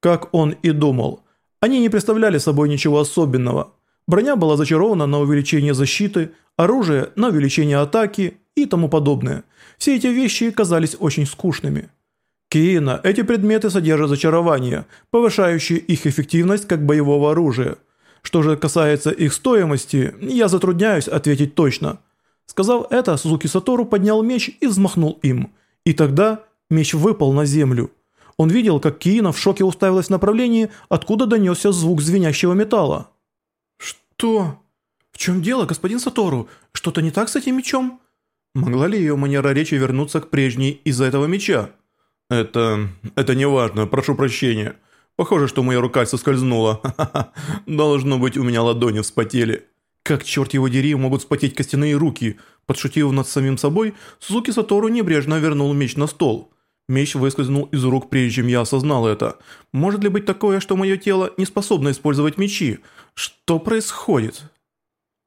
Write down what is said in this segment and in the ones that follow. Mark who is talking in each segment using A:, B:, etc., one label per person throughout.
A: Как он и думал. Они не представляли собой ничего особенного. Броня была зачарована на увеличение защиты, оружие на увеличение атаки и тому подобное. Все эти вещи казались очень скучными. Киина, эти предметы содержат зачарования, повышающие их эффективность как боевого оружия. Что же касается их стоимости, я затрудняюсь ответить точно. Сказав это, Сузуки Сатору поднял меч и взмахнул им. И тогда меч выпал на землю. Он видел, как Киина в шоке уставилась в направлении, откуда донесся звук звенящего металла. «Что? В чем дело, господин Сатору? Что-то не так с этим мечом?» Могла ли ее манера речи вернуться к прежней из-за этого меча?
B: «Это... это не важно, прошу прощения. Похоже, что моя рука соскользнула. Должно быть, у меня ладони вспотели».
A: «Как, черт его дери, могут вспотеть костяные руки?» Подшутив над самим собой, Сузуки Сатору небрежно вернул меч на стол. Меч выскользнул из рук, прежде чем я осознал это. Может ли быть такое, что мое тело не способно использовать мечи? Что происходит?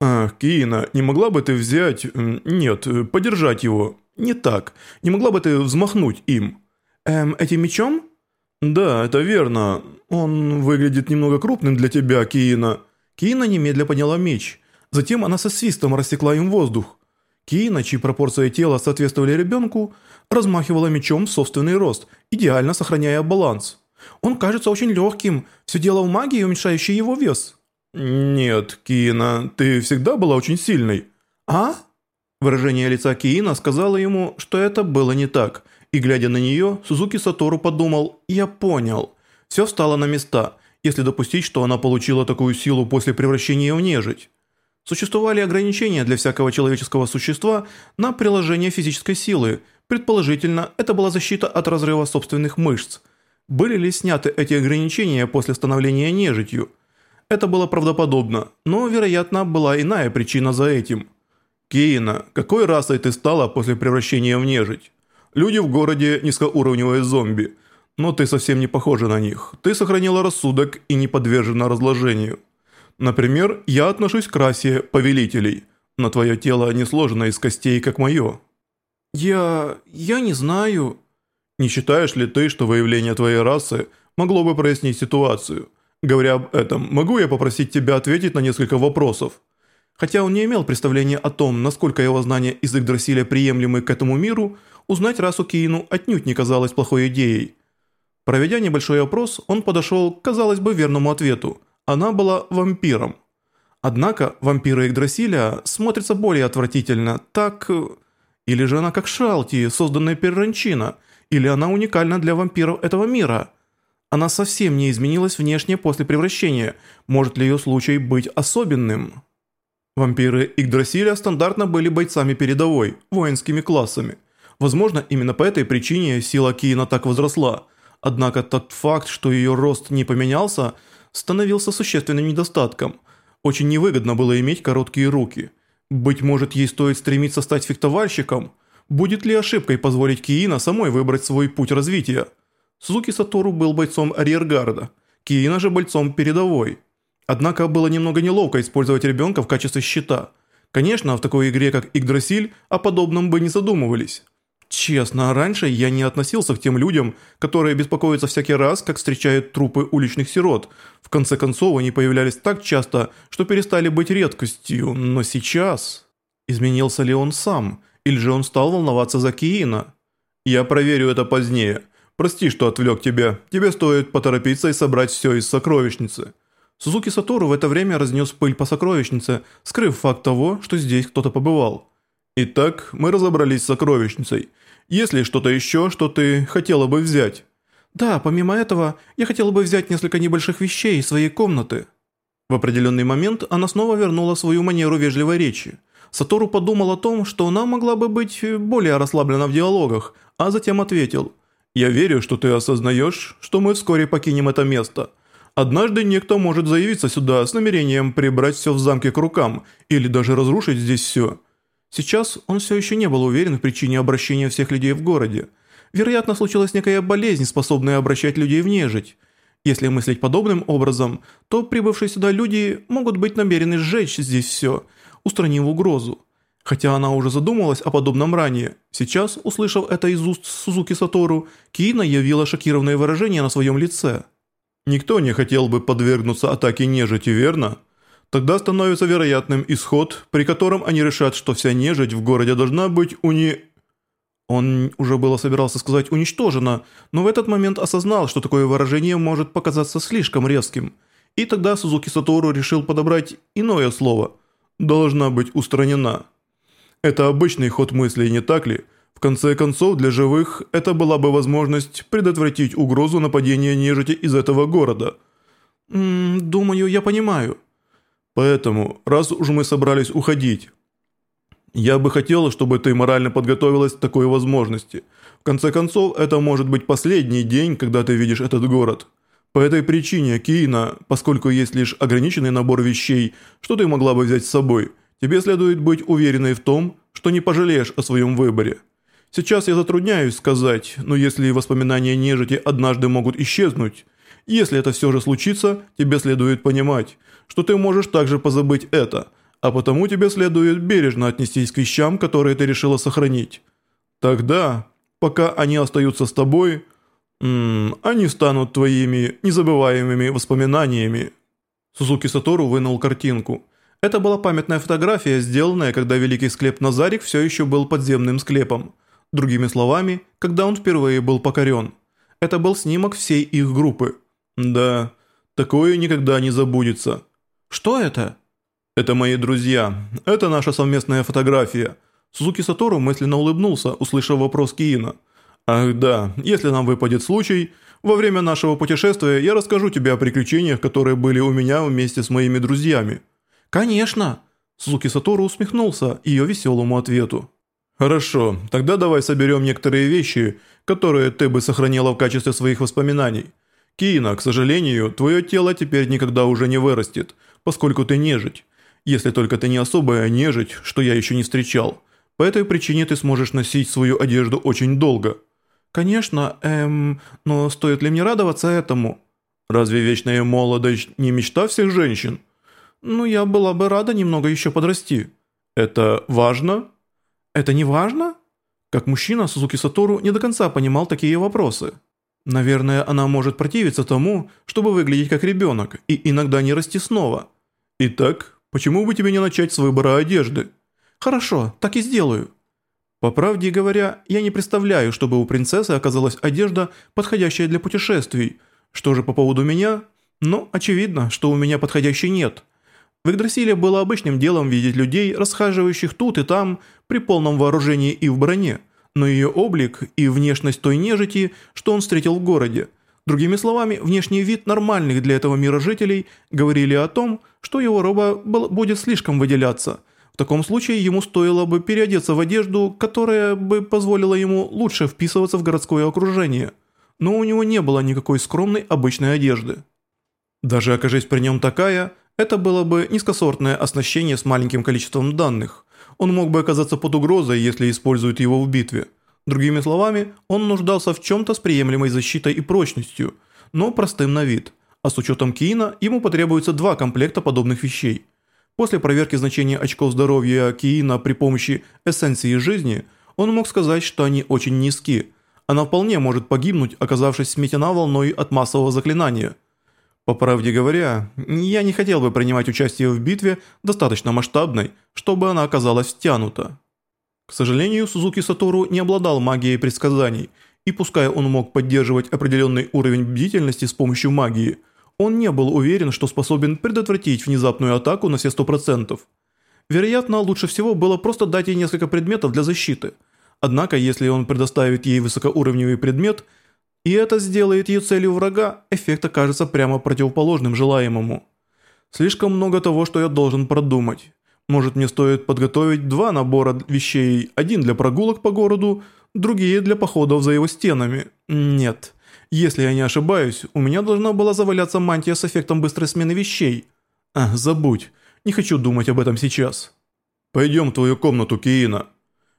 B: Ах, Киина, не могла бы ты взять... Нет, подержать его. Не так. Не могла бы ты взмахнуть им?
A: Эм, этим мечом?
B: Да, это верно. Он выглядит немного крупным для тебя, Киина.
A: Киина немедля подняла меч. Затем она со свистом рассекла им воздух. Киина, чьи пропорции тела соответствовали ребенку, размахивала мечом в собственный рост, идеально сохраняя баланс. Он кажется очень легким, все дело в магии, уменьшающей его вес.
B: «Нет, Киина, ты всегда была очень сильной».
A: «А?» Выражение лица Киина сказало ему, что это было не так, и глядя на нее, Сузуки Сатору подумал «Я понял». Все встало на места, если допустить, что она получила такую силу после превращения в нежить. Существовали ограничения для всякого человеческого существа на приложение физической силы – Предположительно, это была защита от разрыва собственных мышц. Были ли сняты эти ограничения после становления нежитью? Это было правдоподобно, но, вероятно, была иная причина за этим.
B: Кейна, какой расой ты стала после превращения в нежить? Люди в городе низкоуровневые зомби, но ты совсем не похожа на них. Ты сохранила рассудок и не подвержена разложению. Например, я отношусь к расе повелителей, но твое тело не сложено из костей, как мое.
A: «Я... я не знаю...»
B: «Не считаешь ли ты, что выявление твоей расы могло бы прояснить ситуацию? Говоря об этом, могу я попросить тебя ответить на несколько вопросов?»
A: Хотя он не имел представления о том, насколько его знания из Игдрасиля приемлемы к этому миру, узнать расу Киину отнюдь не казалось плохой идеей. Проведя небольшой опрос, он подошел к, казалось бы, верному ответу. Она была вампиром. Однако вампиры Игдрасиля смотрятся более отвратительно, так... Или же она как Шалти, созданная Перранчина, или она уникальна для вампиров этого мира. Она совсем не изменилась внешне после превращения, может ли ее случай быть особенным? Вампиры Игдрасиля стандартно были бойцами передовой, воинскими классами. Возможно, именно по этой причине сила Киина так возросла. Однако тот факт, что ее рост не поменялся, становился существенным недостатком. Очень невыгодно было иметь короткие руки – быть может, ей стоит стремиться стать фехтовальщиком? Будет ли ошибкой позволить Киина самой выбрать свой путь развития? Сузуки Сатору был бойцом арьергарда, Киина же бойцом передовой. Однако было немного неловко использовать ребенка в качестве щита. Конечно, в такой игре, как Игдрасиль, о подобном бы не задумывались. Честно, раньше я не относился к тем людям, которые беспокоятся всякий раз, как встречают трупы уличных сирот. В конце концов, они появлялись так часто, что перестали быть редкостью, но сейчас... Изменился ли он сам, или же он стал волноваться за Киина?
B: Я проверю это позднее. Прости, что отвлек тебя. Тебе стоит поторопиться и собрать все из сокровищницы.
A: Сузуки Сатору в это время разнес пыль по сокровищнице, скрыв факт того, что здесь кто-то побывал.
B: Итак, мы разобрались с сокровищницей. Есть ли что-то еще, что ты хотела бы взять?»
A: «Да, помимо этого, я хотела бы взять несколько небольших вещей из своей комнаты». В определенный момент она снова вернула свою манеру вежливой речи. Сатору подумал о том, что она могла бы быть более расслаблена в диалогах, а затем ответил «Я верю, что ты осознаешь, что мы вскоре покинем это место. Однажды некто может заявиться сюда с намерением прибрать все в замке к рукам или даже разрушить здесь все». Сейчас он все еще не был уверен в причине обращения всех людей в городе. Вероятно, случилась некая болезнь, способная обращать людей в нежить. Если мыслить подобным образом, то прибывшие сюда люди могут быть намерены сжечь здесь все, устранив угрозу. Хотя она уже задумывалась о подобном ранее, сейчас, услышав это из уст Сузуки Сатору, Киина явила шокированное выражение на своем лице.
B: Никто не хотел бы подвергнуться атаке нежити, верно? Тогда становится вероятным исход, при котором они решат, что вся нежить в городе должна быть уни...
A: Он уже было собирался сказать «уничтожена», но в этот момент осознал, что такое выражение может показаться слишком резким. И тогда Сузуки Сатору решил подобрать иное слово «должна быть устранена». Это обычный ход мыслей, не так ли? В конце концов, для живых это была бы возможность предотвратить угрозу нападения нежити из этого города.
B: «Думаю, я понимаю». «Поэтому, раз уж мы собрались уходить, я бы хотел, чтобы ты морально подготовилась к такой возможности. В конце концов, это может быть последний день, когда ты видишь этот город». По этой причине, Киина, поскольку есть лишь ограниченный набор вещей, что ты могла бы взять с собой, тебе следует быть уверенной в том, что не пожалеешь о своем выборе. Сейчас я затрудняюсь сказать, но если воспоминания нежити однажды могут исчезнуть, если это все же случится, тебе следует понимать, что ты можешь также позабыть это, а потому тебе следует бережно отнестись к вещам, которые ты решила сохранить. Тогда, пока они остаются с тобой, м -м, они станут твоими незабываемыми воспоминаниями.
A: Сузуки Сатору вынул картинку. Это была памятная фотография, сделанная, когда великий склеп Назарик все еще был подземным склепом. Другими словами, когда он впервые был покорен. Это был снимок всей их группы.
B: Да, такое никогда не забудется.
A: Что это?
B: Это мои друзья. Это наша совместная фотография.
A: Сузуки Сатору мысленно улыбнулся, услышав вопрос Киина.
B: Ах да, если нам выпадет случай, во время нашего путешествия я расскажу тебе о приключениях, которые были у меня вместе с моими друзьями.
A: Конечно. Сузуки Сатору усмехнулся ее веселому ответу.
B: «Хорошо, тогда давай соберем некоторые вещи, которые ты бы сохранила в качестве своих воспоминаний. Киина, к сожалению, твое тело теперь никогда уже не вырастет, поскольку ты нежить. Если только ты не особая нежить, что я еще не встречал. По этой причине ты сможешь носить свою одежду очень долго».
A: «Конечно, эм, но стоит ли мне радоваться этому?»
B: «Разве вечная молодость не мечта всех женщин?»
A: «Ну, я была бы рада немного еще подрасти».
B: «Это важно?»
A: Это не важно? Как мужчина, Сузуки Сатору не до конца понимал такие вопросы. Наверное, она может противиться тому, чтобы выглядеть как ребенок, и иногда не расти снова.
B: Итак, почему бы тебе не начать с выбора одежды?
A: Хорошо, так и сделаю. По правде говоря, я не представляю, чтобы у принцессы оказалась одежда, подходящая для путешествий. Что же по поводу меня? Ну, очевидно, что у меня подходящей нет. В Игдрасиле было обычным делом видеть людей, расхаживающих тут и там, при полном вооружении и в броне, но ее облик и внешность той нежити, что он встретил в городе. Другими словами, внешний вид нормальных для этого мира жителей говорили о том, что его роба будет слишком выделяться. В таком случае ему стоило бы переодеться в одежду, которая бы позволила ему лучше вписываться в городское окружение. Но у него не было никакой скромной обычной одежды. Даже окажись при нем такая – это было бы низкосортное оснащение с маленьким количеством данных. Он мог бы оказаться под угрозой, если используют его в битве. Другими словами, он нуждался в чем-то с приемлемой защитой и прочностью, но простым на вид. А с учетом Киина ему потребуется два комплекта подобных вещей. После проверки значения очков здоровья Киина при помощи эссенции жизни, он мог сказать, что они очень низки. Она вполне может погибнуть, оказавшись сметена волной от массового заклинания – по правде говоря, я не хотел бы принимать участие в битве достаточно масштабной, чтобы она оказалась стянута. К сожалению, Сузуки Сатору не обладал магией предсказаний, и пускай он мог поддерживать определенный уровень бдительности с помощью магии, он не был уверен, что способен предотвратить внезапную атаку на все 100%. Вероятно, лучше всего было просто дать ей несколько предметов для защиты. Однако, если он предоставит ей высокоуровневый предмет – и это сделает ее целью врага, эффект окажется прямо противоположным желаемому. Слишком много того, что я должен продумать. Может мне стоит подготовить два набора вещей, один для прогулок по городу, другие для походов за его стенами. Нет. Если я не ошибаюсь, у меня должна была заваляться мантия с эффектом быстрой смены вещей. А, забудь. Не хочу думать об этом сейчас.
B: Пойдем в твою комнату, Киина.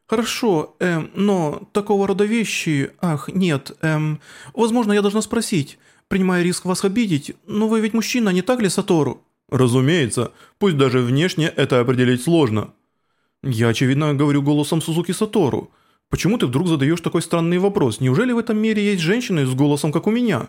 A: «Хорошо, эм, но такого рода вещи... Ах, нет, эм... Возможно, я должна спросить, принимая риск вас обидеть, но вы ведь мужчина, не так ли, Сатору?»
B: «Разумеется, пусть даже внешне это определить сложно».
A: «Я, очевидно, говорю голосом Сузуки Сатору. Почему ты вдруг задаешь такой странный вопрос? Неужели в этом мире есть женщины с голосом, как у меня?»